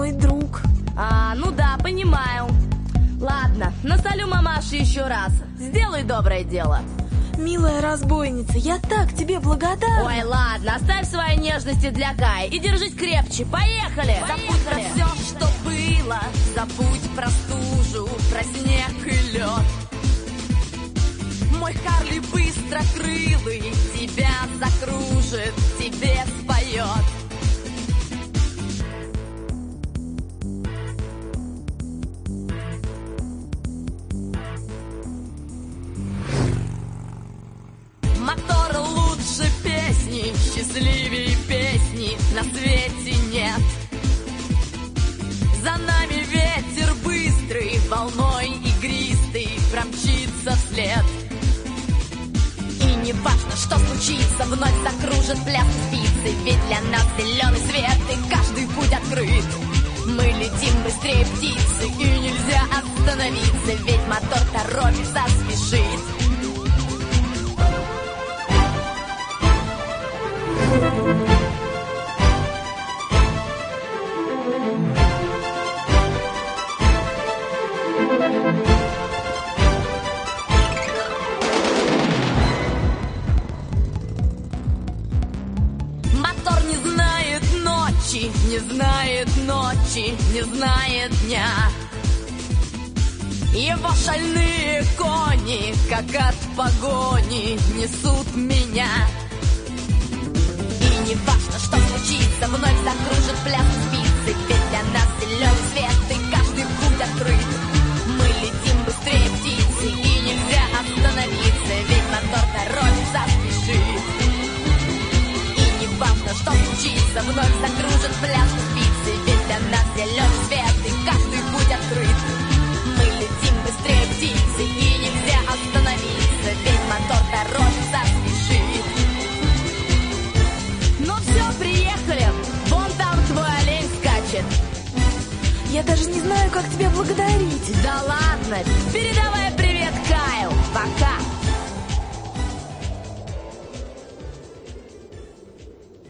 мой друг. А, ну да, понимаю. Ладно, насолю мамаше еще раз. Сделай доброе дело. Милая разбойница, я так тебе благодарна. Ой, ладно, оставь свои нежности для Кая и держись крепче. Поехали! Забудь про все, что было. Забудь про стужу, про снег и лед. Мой Харли быстро крылый тебя закружит, песни, счастливее песни на свете нет. За нами ветер быстрый, волной игристый промчится вслед. И не важно, что случится, вновь закружит пляс спицы, ведь для нас зеленый свет и каждый путь открыт. Мы летим быстрее птицы, и нельзя остановиться, ведь мотор торопится, Мотор не знает ночи, не знает ночи, не знает дня. Его шальные кони, как от погони, несут меня. И не важно, что случится, вновь закружит как тебя благодарить.